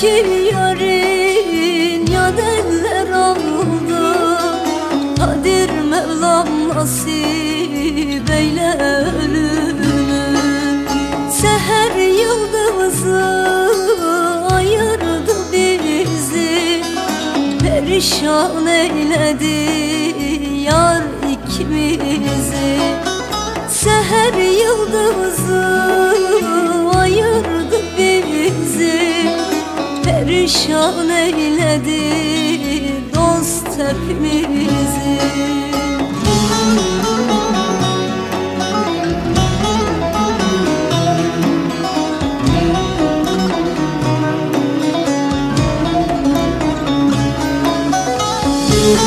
ki yarın ya eller aldı Kadir Mevlam nasip eyle ölümü. Seher yıldızı ayırdı bizi. Perişan eyledi yar ikimizi. Seher yıldızı Perişan eyledi dost hepimizi?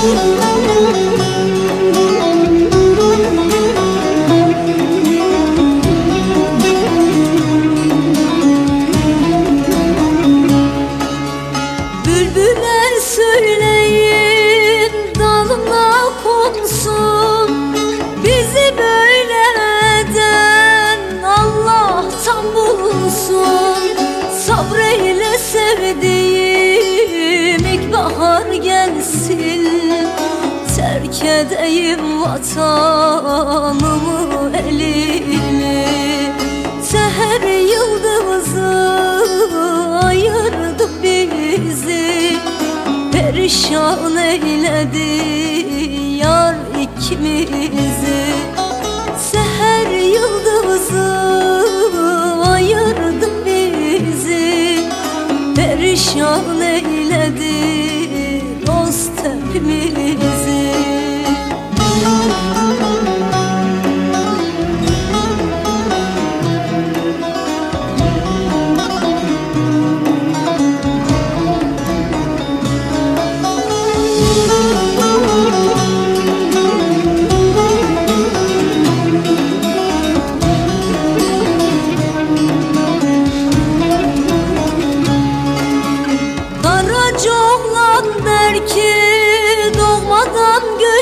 Bülbüle konsun Bizi böyle eden Allah'tan bulsun. Sabreyle sevdiğim ilk bahar gelsin. Terk edeyim vatanımı elimi Seher yıldızı ayırdı bizi. Perişan eyledi yar ikimizi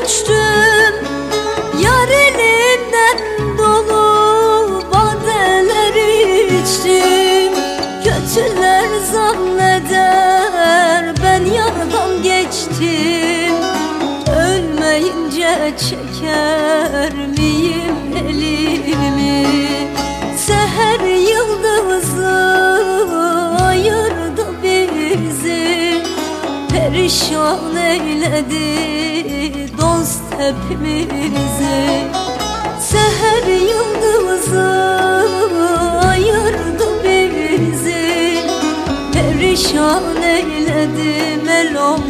göçtüm Yar elinden dolu badeler içtim Kötüler zanneder ben yardan geçtim. Ölmeyince çeker miyim elimi? Seher yıldızı ayırdı bizi Perişan eyledi dost hepimizi. Seher yıldızı ayırdı bizi. Perişan eyledi melom